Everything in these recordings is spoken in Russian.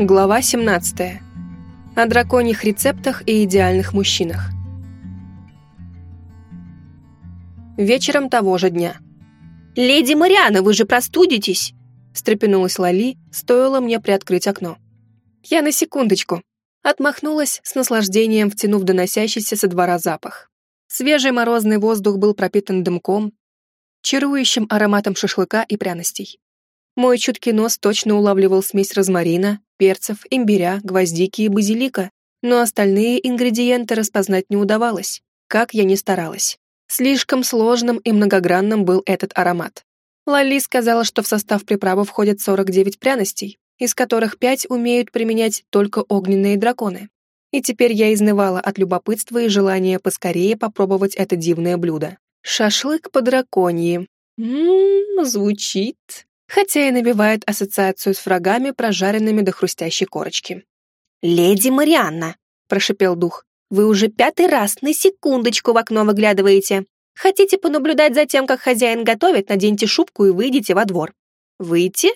Глава 17. О драконьих рецептах и идеальных мужчинах. Вечером того же дня. «Леди Мариана, вы же простудитесь!» встрепенулась Лали, стоило мне приоткрыть окно. Я на секундочку. Отмахнулась с наслаждением, втянув доносящийся со двора запах. Свежий морозный воздух был пропитан дымком, чарующим ароматом шашлыка и пряностей. Мой чуткий нос точно улавливал смесь розмарина, перцев, имбиря, гвоздики и базилика, но остальные ингредиенты распознать не удавалось, как я ни старалась. Слишком сложным и многогранным был этот аромат. Лали сказала, что в состав приправы входят 49 пряностей, из которых 5 умеют применять только огненные драконы. И теперь я изнывала от любопытства и желания поскорее попробовать это дивное блюдо. Шашлык по драконьи. Ммм, звучит хотя и набивает ассоциацию с врагами, прожаренными до хрустящей корочки. «Леди Марианна», — прошипел дух, — «вы уже пятый раз на секундочку в окно выглядываете. Хотите понаблюдать за тем, как хозяин готовит, наденьте шубку и выйдите во двор». «Выйти?»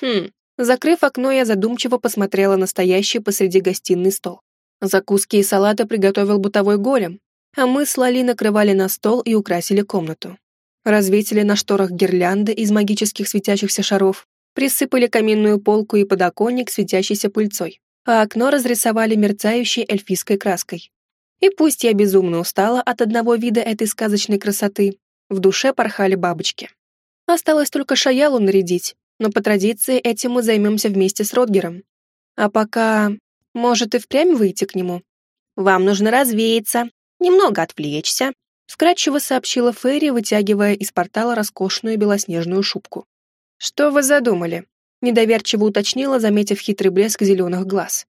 Хм, закрыв окно, я задумчиво посмотрела на стоящий посреди гостиной стол. Закуски и салаты приготовил бытовой голем, а мы с Лали накрывали на стол и украсили комнату развесили на шторах гирлянды из магических светящихся шаров, присыпали каминную полку и подоконник светящейся пыльцой, а окно разрисовали мерцающей эльфийской краской. И пусть я безумно устала от одного вида этой сказочной красоты, в душе порхали бабочки. Осталось только Шаялу нарядить, но по традиции этим мы займемся вместе с Родгером. А пока... Может и впрямь выйти к нему? Вам нужно развеяться, немного отвлечься, вкратчиво сообщила Ферри, вытягивая из портала роскошную белоснежную шубку. «Что вы задумали?» — недоверчиво уточнила, заметив хитрый блеск зеленых глаз.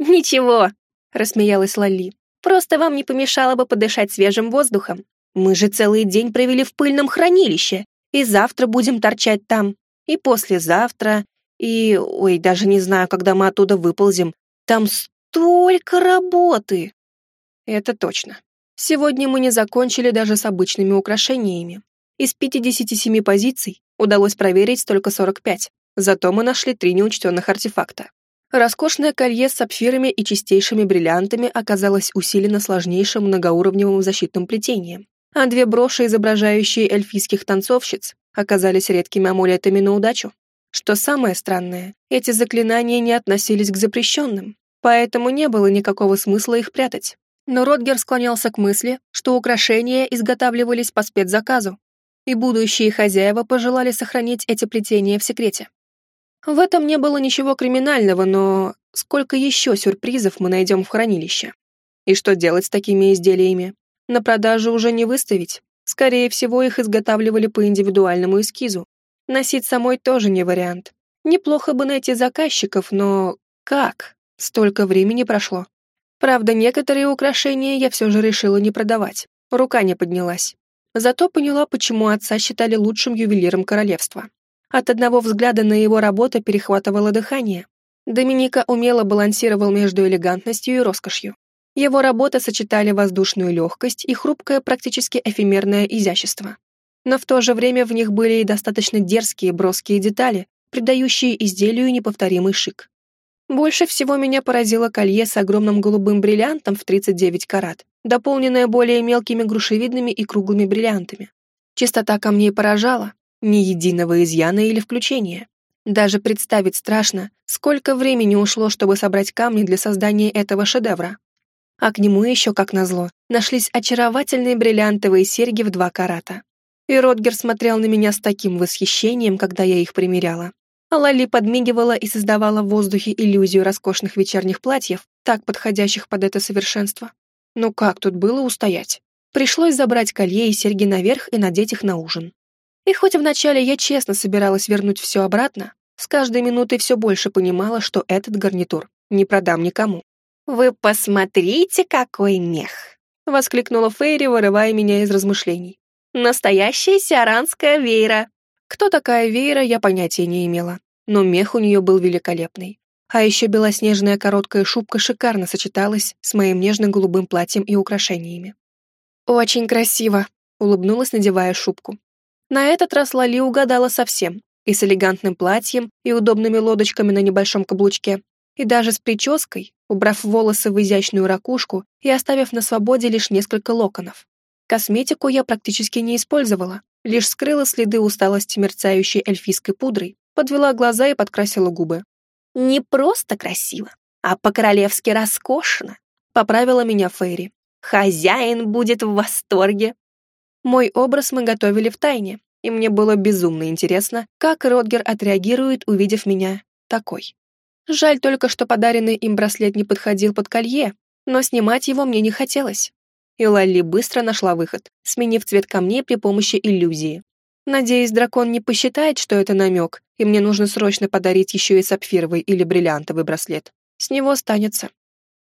«Ничего», — рассмеялась Лали. «Просто вам не помешало бы подышать свежим воздухом. Мы же целый день провели в пыльном хранилище, и завтра будем торчать там, и послезавтра, и... Ой, даже не знаю, когда мы оттуда выползем. Там столько работы!» «Это точно», Сегодня мы не закончили даже с обычными украшениями. Из 57 позиций удалось проверить только 45, зато мы нашли три неучтенных артефакта. Роскошное колье с сапфирами и чистейшими бриллиантами оказалось усилено сложнейшим многоуровневым защитным плетением, а две броши, изображающие эльфийских танцовщиц, оказались редкими амулетами на удачу. Что самое странное, эти заклинания не относились к запрещенным, поэтому не было никакого смысла их прятать. Но Ротгер склонялся к мысли, что украшения изготавливались по спецзаказу, и будущие хозяева пожелали сохранить эти плетения в секрете. В этом не было ничего криминального, но сколько еще сюрпризов мы найдем в хранилище? И что делать с такими изделиями? На продажу уже не выставить. Скорее всего, их изготавливали по индивидуальному эскизу. Носить самой тоже не вариант. Неплохо бы найти заказчиков, но как? Столько времени прошло. Правда, некоторые украшения я все же решила не продавать. Рука не поднялась. Зато поняла, почему отца считали лучшим ювелиром королевства. От одного взгляда на его работу перехватывало дыхание. Доминика умело балансировал между элегантностью и роскошью. Его работы сочетали воздушную легкость и хрупкое, практически эфемерное изящество. Но в то же время в них были и достаточно дерзкие, броские детали, придающие изделию неповторимый шик. Больше всего меня поразило колье с огромным голубым бриллиантом в 39 карат, дополненное более мелкими грушевидными и круглыми бриллиантами. Чистота камней поражала, ни единого изъяна или включения. Даже представить страшно, сколько времени ушло, чтобы собрать камни для создания этого шедевра. А к нему еще, как назло, нашлись очаровательные бриллиантовые серьги в два карата. И Ротгер смотрел на меня с таким восхищением, когда я их примеряла, Лали подмигивала и создавала в воздухе иллюзию роскошных вечерних платьев, так подходящих под это совершенство. Ну как тут было устоять? Пришлось забрать колье и серьги наверх и надеть их на ужин. И хоть вначале я честно собиралась вернуть все обратно, с каждой минутой все больше понимала, что этот гарнитур не продам никому. «Вы посмотрите, какой мех!» — воскликнула Фейри, вырывая меня из размышлений. «Настоящая сиаранская веера!» Кто такая Вейра, я понятия не имела, но мех у нее был великолепный. А еще белоснежная короткая шубка шикарно сочеталась с моим нежно-голубым платьем и украшениями. «Очень красиво», — улыбнулась, надевая шубку. На этот раз Лали угадала совсем, и с элегантным платьем, и удобными лодочками на небольшом каблучке. и даже с прической, убрав волосы в изящную ракушку и оставив на свободе лишь несколько локонов. Косметику я практически не использовала, лишь скрыла следы усталости мерцающей эльфийской пудрой, подвела глаза и подкрасила губы. «Не просто красиво, а по-королевски роскошно», — поправила меня Фейри. «Хозяин будет в восторге». Мой образ мы готовили в тайне, и мне было безумно интересно, как Родгер отреагирует, увидев меня такой. Жаль только, что подаренный им браслет не подходил под колье, но снимать его мне не хотелось. И Лалли быстро нашла выход, сменив цвет камней при помощи иллюзии. Надеюсь, дракон не посчитает, что это намек, и мне нужно срочно подарить еще и сапфировый или бриллиантовый браслет. С него останется.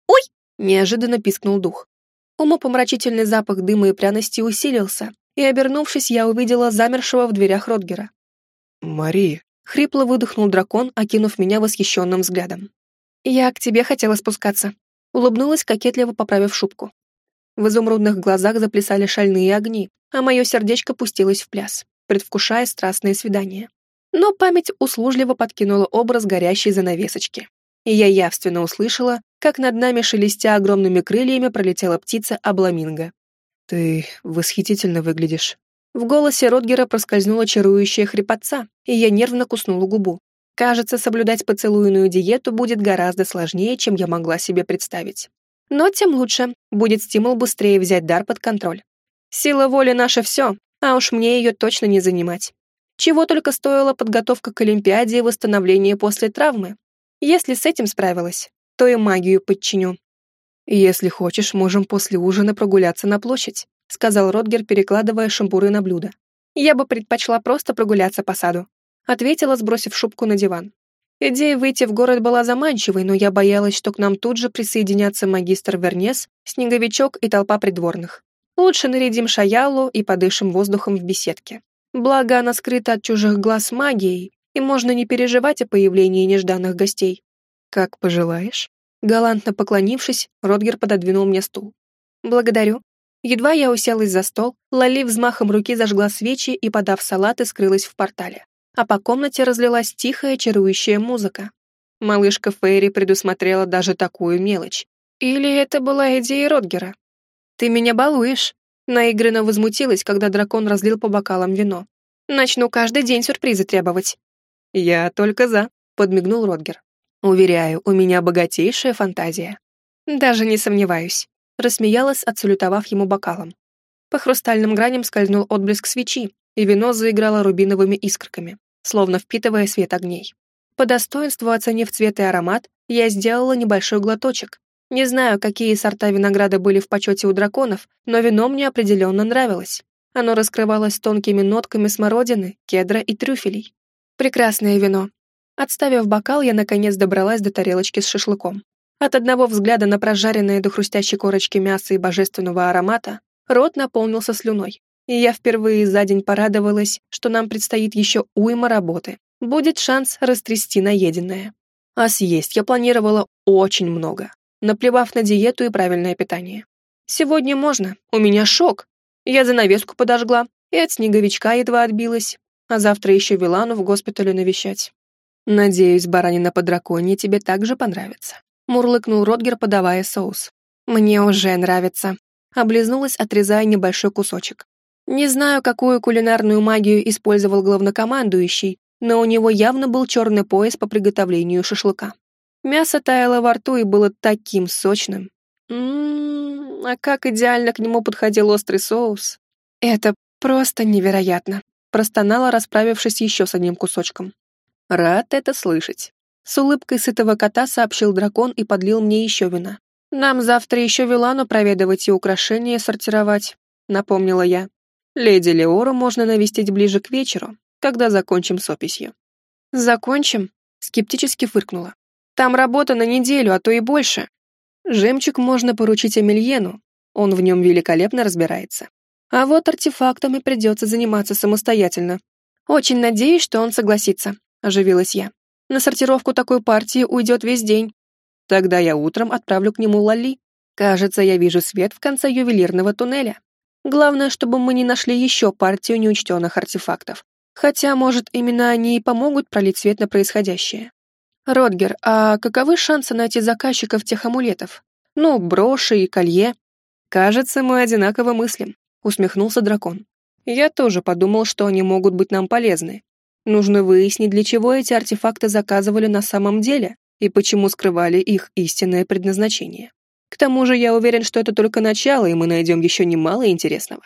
«Ой!» — неожиданно пискнул дух. Умопомрачительный запах дыма и пряности усилился, и, обернувшись, я увидела замершего в дверях Родгера. «Мари!» — хрипло выдохнул дракон, окинув меня восхищенным взглядом. «Я к тебе хотела спускаться», — улыбнулась, кокетливо поправив шубку. В изумрудных глазах заплясали шальные огни, а мое сердечко пустилось в пляс, предвкушая страстные свидания. Но память услужливо подкинула образ горящей занавесочки. И я явственно услышала, как над нами, шелестя огромными крыльями, пролетела птица Абламинго. «Ты восхитительно выглядишь». В голосе Ротгера проскользнула чарующая хрипотца, и я нервно куснула губу. Кажется, соблюдать поцелуйную диету будет гораздо сложнее, чем я могла себе представить. Но тем лучше, будет стимул быстрее взять дар под контроль. Сила воли наша все, а уж мне ее точно не занимать. Чего только стоила подготовка к Олимпиаде и восстановление после травмы. Если с этим справилась, то и магию подчиню. «Если хочешь, можем после ужина прогуляться на площадь», сказал Ротгер, перекладывая шампуры на блюдо. «Я бы предпочла просто прогуляться по саду», ответила, сбросив шубку на диван. Идея выйти в город была заманчивой, но я боялась, что к нам тут же присоединятся магистр Вернес, Снеговичок и толпа придворных. Лучше нарядим Шаялу и подышим воздухом в беседке. Благо, она скрыта от чужих глаз магией, и можно не переживать о появлении нежданных гостей. Как пожелаешь. Галантно поклонившись, Родгер пододвинул мне стул. Благодарю. Едва я уселась за стол, Лали взмахом руки зажгла свечи и, подав салаты, скрылась в портале а по комнате разлилась тихая чарующая музыка. Малышка Фейри предусмотрела даже такую мелочь. Или это была идея Родгера? «Ты меня балуешь», — наигранно возмутилась, когда дракон разлил по бокалам вино. «Начну каждый день сюрпризы требовать». «Я только за», — подмигнул Родгер. «Уверяю, у меня богатейшая фантазия». «Даже не сомневаюсь», — рассмеялась, отсалютовав ему бокалом. По хрустальным граням скользнул отблеск свечи, и вино заиграло рубиновыми искорками словно впитывая свет огней. По достоинству оценив цвет и аромат, я сделала небольшой глоточек. Не знаю, какие сорта винограда были в почете у драконов, но вино мне определенно нравилось. Оно раскрывалось тонкими нотками смородины, кедра и трюфелей. Прекрасное вино. Отставив бокал, я наконец добралась до тарелочки с шашлыком. От одного взгляда на прожаренное до хрустящей корочки мяса и божественного аромата рот наполнился слюной и я впервые за день порадовалась, что нам предстоит еще уйма работы. Будет шанс растрясти наеденное. А съесть я планировала очень много, наплевав на диету и правильное питание. Сегодня можно, у меня шок. Я занавеску подожгла и от снеговичка едва отбилась, а завтра еще Вилану в госпитале навещать. Надеюсь, баранина по драконье тебе также понравится. Мурлыкнул Ротгер, подавая соус. Мне уже нравится. Облизнулась, отрезая небольшой кусочек. Не знаю, какую кулинарную магию использовал главнокомандующий, но у него явно был черный пояс по приготовлению шашлыка. Мясо таяло во рту и было таким сочным. Ммм, а как идеально к нему подходил острый соус. Это просто невероятно. Простонала, расправившись еще с одним кусочком. Рад это слышать. С улыбкой сытого кота сообщил дракон и подлил мне еще вина. «Нам завтра еще Вилану проведывать и украшения сортировать», — напомнила я. Леди Леору можно навестить ближе к вечеру, когда закончим с описью. Закончим? Скептически фыркнула. Там работа на неделю, а то и больше. Жемчуг можно поручить Эмильену, он в нем великолепно разбирается. А вот артефактами придется заниматься самостоятельно. Очень надеюсь, что он согласится, оживилась я. На сортировку такой партии уйдет весь день. Тогда я утром отправлю к нему Лали. Кажется, я вижу свет в конце ювелирного туннеля. Главное, чтобы мы не нашли еще партию неучтенных артефактов. Хотя, может, именно они и помогут пролить свет на происходящее. «Родгер, а каковы шансы найти заказчиков тех амулетов? Ну, броши и колье?» «Кажется, мы одинаково мыслим», — усмехнулся дракон. «Я тоже подумал, что они могут быть нам полезны. Нужно выяснить, для чего эти артефакты заказывали на самом деле и почему скрывали их истинное предназначение. К тому же я уверен, что это только начало, и мы найдем еще немало интересного».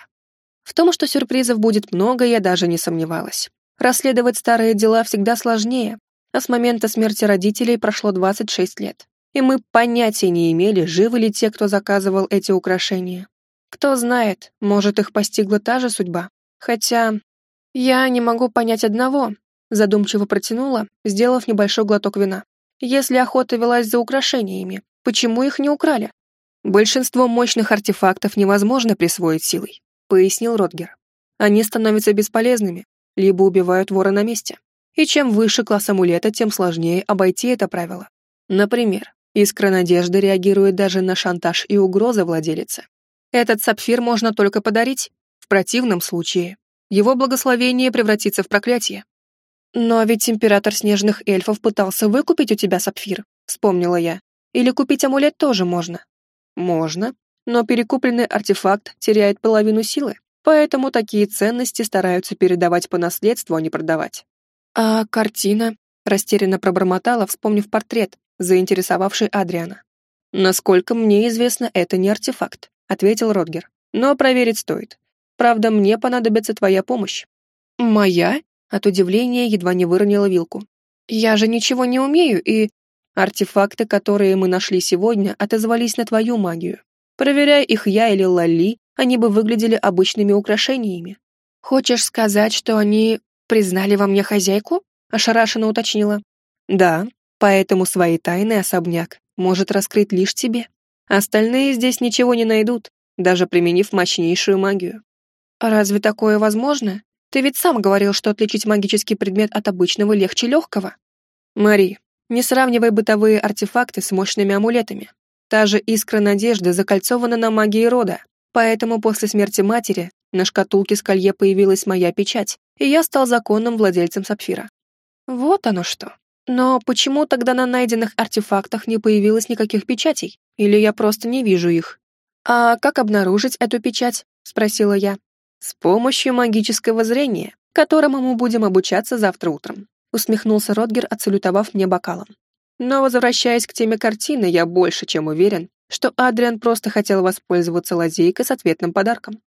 В том, что сюрпризов будет много, я даже не сомневалась. Расследовать старые дела всегда сложнее, а с момента смерти родителей прошло 26 лет и мы понятия не имели, живы ли те, кто заказывал эти украшения. Кто знает, может, их постигла та же судьба. Хотя я не могу понять одного, задумчиво протянула, сделав небольшой глоток вина. Если охота велась за украшениями, почему их не украли? Большинство мощных артефактов невозможно присвоить силой, пояснил Ротгер. Они становятся бесполезными, либо убивают вора на месте. И чем выше класс амулета, тем сложнее обойти это правило. Например, Искра надежды реагирует даже на шантаж и угрозы владелицы. Этот сапфир можно только подарить, в противном случае его благословение превратится в проклятие. «Но ведь император снежных эльфов пытался выкупить у тебя сапфир», — вспомнила я. «Или купить амулет тоже можно?» «Можно, но перекупленный артефакт теряет половину силы, поэтому такие ценности стараются передавать по наследству, а не продавать». «А картина?» — растерянно пробормотала, вспомнив портрет, заинтересовавший Адриана. «Насколько мне известно, это не артефакт», — ответил Родгер. «Но проверить стоит. Правда, мне понадобится твоя помощь». «Моя?» — от удивления едва не выронила вилку. «Я же ничего не умею, и...» «Артефакты, которые мы нашли сегодня, отозвались на твою магию. Проверяя их я или Лали, они бы выглядели обычными украшениями». «Хочешь сказать, что они признали во мне хозяйку?» — ошарашенно уточнила. «Да, Поэтому свои тайны особняк может раскрыть лишь тебе. Остальные здесь ничего не найдут, даже применив мощнейшую магию. Разве такое возможно? Ты ведь сам говорил, что отличить магический предмет от обычного легче легкого. Мари, не сравнивай бытовые артефакты с мощными амулетами. Та же искра надежды закольцована на магии рода, поэтому после смерти матери на шкатулке с колье появилась моя печать, и я стал законным владельцем сапфира. Вот оно что. Но почему тогда на найденных артефактах не появилось никаких печатей? Или я просто не вижу их? А как обнаружить эту печать? Спросила я. С помощью магического зрения, которому мы будем обучаться завтра утром. Усмехнулся Ротгер, отсалютовав мне бокалом. Но возвращаясь к теме картины, я больше чем уверен, что Адриан просто хотел воспользоваться лазейкой с ответным подарком.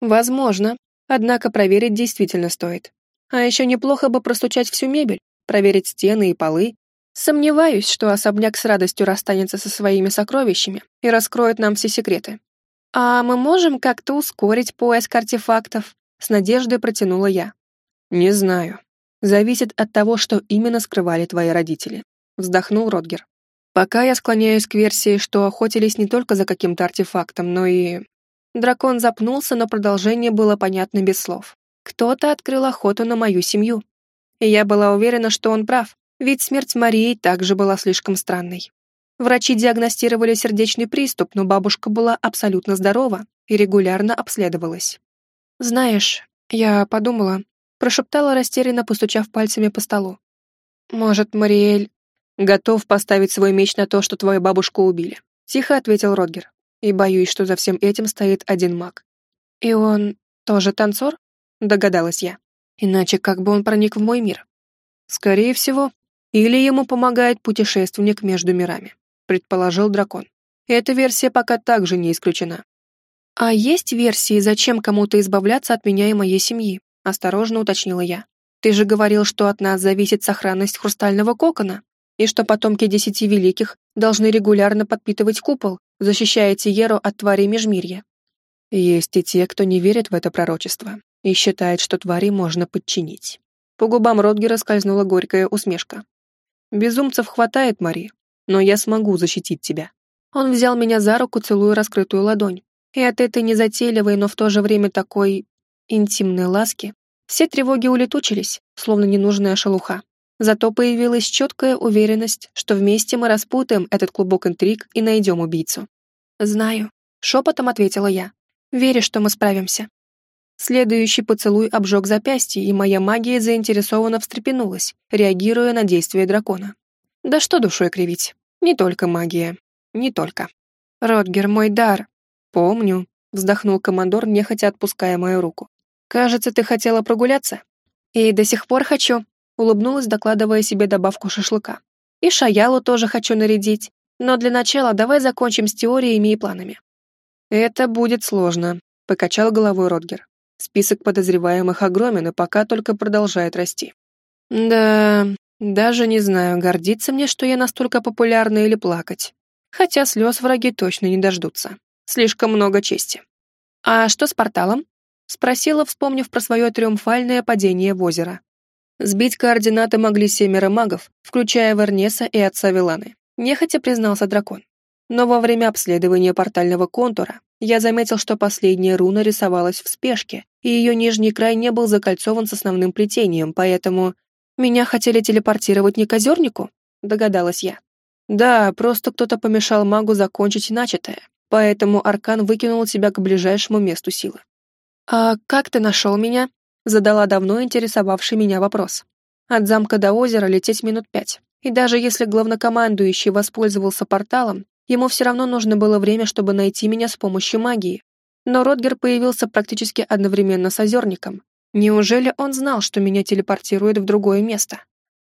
Возможно, однако проверить действительно стоит. А еще неплохо бы простучать всю мебель, проверить стены и полы. Сомневаюсь, что особняк с радостью расстанется со своими сокровищами и раскроет нам все секреты. А мы можем как-то ускорить поиск артефактов? С надеждой протянула я. Не знаю. Зависит от того, что именно скрывали твои родители. Вздохнул Родгер. Пока я склоняюсь к версии, что охотились не только за каким-то артефактом, но и... Дракон запнулся, но продолжение было понятно без слов. Кто-то открыл охоту на мою семью. И я была уверена, что он прав, ведь смерть Марии также была слишком странной. Врачи диагностировали сердечный приступ, но бабушка была абсолютно здорова и регулярно обследовалась. «Знаешь, я подумала», — прошептала растерянно, постучав пальцами по столу. «Может, Мариэль готов поставить свой меч на то, что твою бабушку убили?» — тихо ответил Родгер. «И боюсь, что за всем этим стоит один маг». «И он тоже танцор?» — догадалась я. Иначе как бы он проник в мой мир? Скорее всего, или ему помогает путешественник между мирами, предположил дракон. Эта версия пока также не исключена. А есть версии, зачем кому-то избавляться от меня и моей семьи? Осторожно уточнила я. Ты же говорил, что от нас зависит сохранность хрустального кокона, и что потомки десяти великих должны регулярно подпитывать купол, защищая Тиеру от тварей Межмирья. Есть и те, кто не верит в это пророчество, и считает, что твари можно подчинить. По губам Ротгера скользнула горькая усмешка. «Безумцев хватает, Мари, но я смогу защитить тебя». Он взял меня за руку, целуя раскрытую ладонь, и от этой незатейливой, но в то же время такой интимной ласки все тревоги улетучились, словно ненужная шелуха. Зато появилась четкая уверенность, что вместе мы распутаем этот клубок интриг и найдем убийцу. «Знаю», — шепотом ответила я. «Верю, что мы справимся». Следующий поцелуй обжег запястье, и моя магия заинтересованно встрепенулась, реагируя на действия дракона. Да что душой кривить? Не только магия. Не только. Родгер, мой дар. Помню, вздохнул командор, нехотя отпуская мою руку. Кажется, ты хотела прогуляться? И до сих пор хочу, улыбнулась, докладывая себе добавку шашлыка. И Шаялу тоже хочу нарядить. Но для начала давай закончим с теориями и планами. Это будет сложно, покачал головой Родгер. Список подозреваемых огромен и пока только продолжает расти. Да, даже не знаю, гордиться мне, что я настолько популярна или плакать. Хотя слез враги точно не дождутся. Слишком много чести. А что с порталом? Спросила, вспомнив про свое триумфальное падение в озеро. Сбить координаты могли семеро магов, включая Вернеса и отца Виланы. Нехотя признался дракон. Но во время обследования портального контура я заметил, что последняя руна рисовалась в спешке, и ее нижний край не был закольцован с основным плетением, поэтому... Меня хотели телепортировать не к озернику? Догадалась я. Да, просто кто-то помешал магу закончить начатое, поэтому Аркан выкинул тебя к ближайшему месту силы. «А как ты нашел меня?» Задала давно интересовавший меня вопрос. От замка до озера лететь минут пять. И даже если главнокомандующий воспользовался порталом, ему все равно нужно было время, чтобы найти меня с помощью магии. Но Ротгер появился практически одновременно с озерником, Неужели он знал, что меня телепортирует в другое место?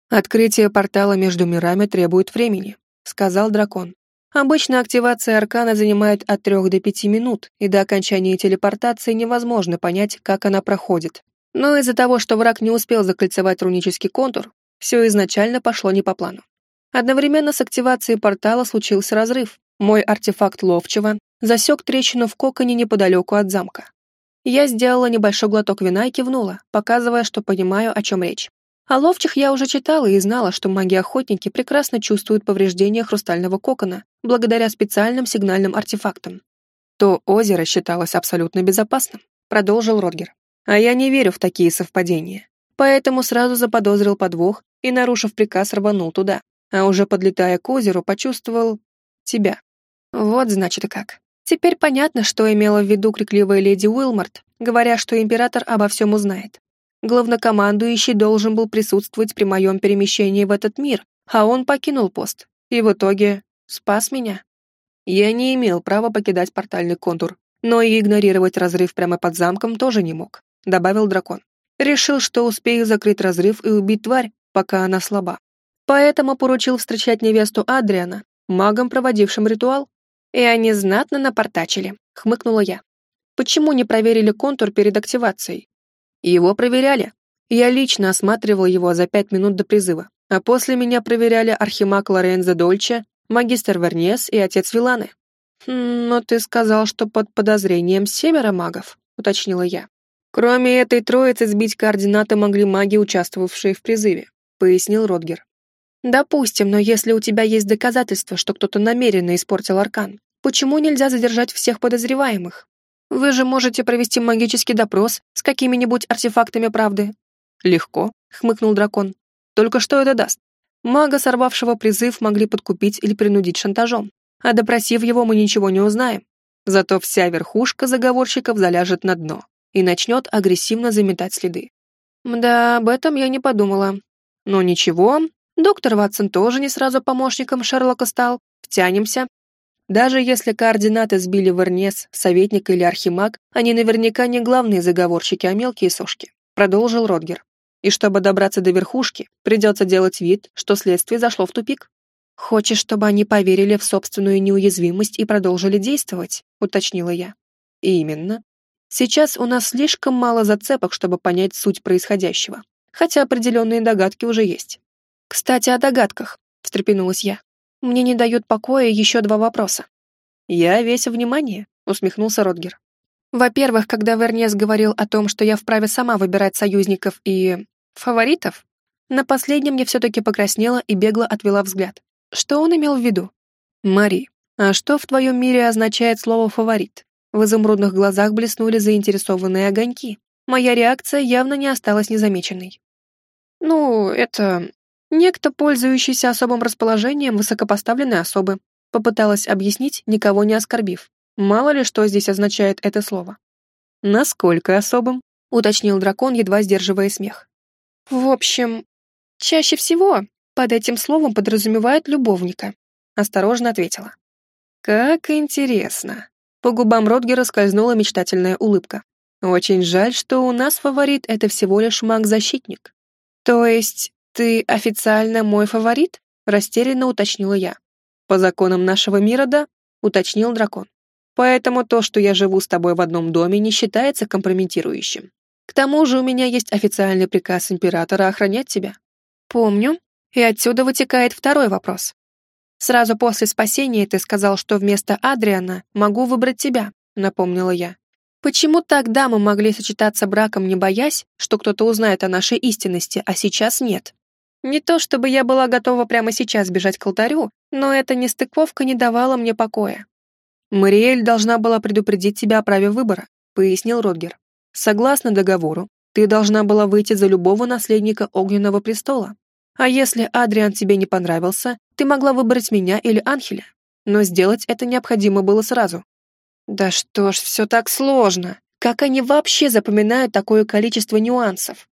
Открытие портала между мирами требует времени, сказал дракон. Обычно активация аркана занимает от трех до пяти минут, и до окончания телепортации невозможно понять, как она проходит. Но из-за того, что враг не успел закольцевать рунический контур, все изначально пошло не по плану. Одновременно с активацией портала случился разрыв. Мой артефакт ловчего засек трещину в коконе неподалеку от замка. Я сделала небольшой глоток вина и кивнула, показывая, что понимаю, о чем речь. О ловчих я уже читала и знала, что маги-охотники прекрасно чувствуют повреждения хрустального кокона благодаря специальным сигнальным артефактам. То озеро считалось абсолютно безопасным, продолжил Родгер. А я не верю в такие совпадения. Поэтому сразу заподозрил подвох и, нарушив приказ, рванул туда. А уже подлетая к озеру, почувствовал тебя. Вот значит как. Теперь понятно, что имела в виду крикливая леди Уилмарт, говоря, что император обо всем узнает. Главнокомандующий должен был присутствовать при моем перемещении в этот мир, а он покинул пост. И в итоге спас меня. Я не имел права покидать портальный контур, но и игнорировать разрыв прямо под замком тоже не мог, добавил дракон. Решил, что успею закрыть разрыв и убить тварь, пока она слаба. Поэтому поручил встречать невесту Адриана, магом, проводившим ритуал, и они знатно напортачили, хмыкнула я. Почему не проверили контур перед активацией? Его проверяли. Я лично осматривал его за пять минут до призыва, а после меня проверяли архимаг Лорензо Дольче, магистр Вернес и отец Виланы. «Хм, «Но ты сказал, что под подозрением семеро магов», — уточнила я. «Кроме этой троицы сбить координаты могли маги, участвовавшие в призыве», — пояснил Родгер. Допустим, но если у тебя есть доказательства, что кто-то намеренно испортил аркан, почему нельзя задержать всех подозреваемых? Вы же можете провести магический допрос с какими-нибудь артефактами правды. Легко, хмыкнул дракон. Только что это даст? Мага, сорвавшего призыв, могли подкупить или принудить шантажом. А допросив его, мы ничего не узнаем. Зато вся верхушка заговорщиков заляжет на дно и начнет агрессивно заметать следы. Да, об этом я не подумала. Но ничего, Доктор Ватсон тоже не сразу помощником Шерлока стал. Втянемся. Даже если координаты сбили Вернес, советник или архимаг, они наверняка не главные заговорщики, а мелкие сошки. Продолжил Родгер. И чтобы добраться до верхушки, придется делать вид, что следствие зашло в тупик. «Хочешь, чтобы они поверили в собственную неуязвимость и продолжили действовать?» — уточнила я. «Именно. Сейчас у нас слишком мало зацепок, чтобы понять суть происходящего, хотя определенные догадки уже есть. «Кстати, о догадках», — встрепенулась я. «Мне не дают покоя еще два вопроса». «Я весь внимание», — усмехнулся Родгер. «Во-первых, когда Вернес говорил о том, что я вправе сама выбирать союзников и... фаворитов, на последнем я все-таки покраснела и бегло отвела взгляд. Что он имел в виду? «Мари, а что в твоем мире означает слово «фаворит»?» В изумрудных глазах блеснули заинтересованные огоньки. Моя реакция явно не осталась незамеченной. «Ну, это... Некто, пользующийся особым расположением высокопоставленной особы, попыталась объяснить, никого не оскорбив. Мало ли, что здесь означает это слово. «Насколько особым?» — уточнил дракон, едва сдерживая смех. «В общем, чаще всего», — под этим словом подразумевают любовника?» Осторожно ответила. «Как интересно». По губам Ротгера скользнула мечтательная улыбка. «Очень жаль, что у нас фаворит — это всего лишь маг-защитник». «То есть ты официально мой фаворит?» — растерянно уточнила я. «По законам нашего мира, да», — уточнил дракон. «Поэтому то, что я живу с тобой в одном доме, не считается компрометирующим. К тому же у меня есть официальный приказ императора охранять тебя». «Помню. И отсюда вытекает второй вопрос. Сразу после спасения ты сказал, что вместо Адриана могу выбрать тебя», — напомнила я. «Почему тогда мы могли сочетаться браком, не боясь, что кто-то узнает о нашей истинности, а сейчас нет?» Не то чтобы я была готова прямо сейчас бежать к алтарю, но эта нестыковка не давала мне покоя. «Мариэль должна была предупредить тебя о праве выбора», — пояснил Родгер. «Согласно договору, ты должна была выйти за любого наследника Огненного престола. А если Адриан тебе не понравился, ты могла выбрать меня или Анхеля. Но сделать это необходимо было сразу». «Да что ж, все так сложно. Как они вообще запоминают такое количество нюансов?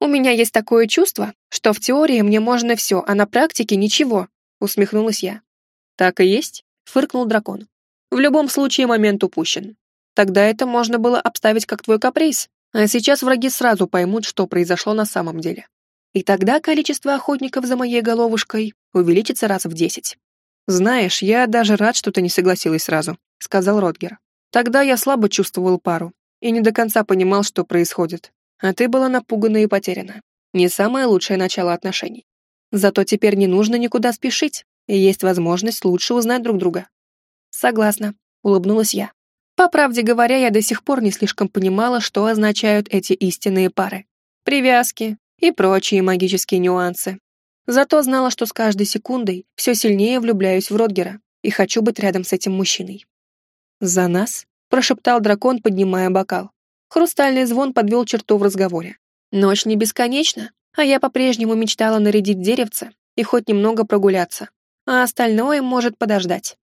У меня есть такое чувство, что в теории мне можно все, а на практике ничего», — усмехнулась я. «Так и есть», — фыркнул дракон. В любом случае момент упущен. Тогда это можно было обставить как твой каприз, а сейчас враги сразу поймут, что произошло на самом деле. И тогда количество охотников за моей головушкой увеличится раз в десять. «Знаешь, я даже рад, что ты не согласилась сразу», — сказал Ротгер. «Тогда я слабо чувствовал пару и не до конца понимал, что происходит. А ты была напугана и потеряна. Не самое лучшее начало отношений. Зато теперь не нужно никуда спешить, и есть возможность лучше узнать друг друга. «Согласна», — улыбнулась я. По правде говоря, я до сих пор не слишком понимала, что означают эти истинные пары. Привязки и прочие магические нюансы. Зато знала, что с каждой секундой все сильнее влюбляюсь в Родгера и хочу быть рядом с этим мужчиной. «За нас?» — прошептал дракон, поднимая бокал. Хрустальный звон подвел черту в разговоре. Ночь не бесконечна, а я по-прежнему мечтала нарядить деревце и хоть немного прогуляться, а остальное может подождать.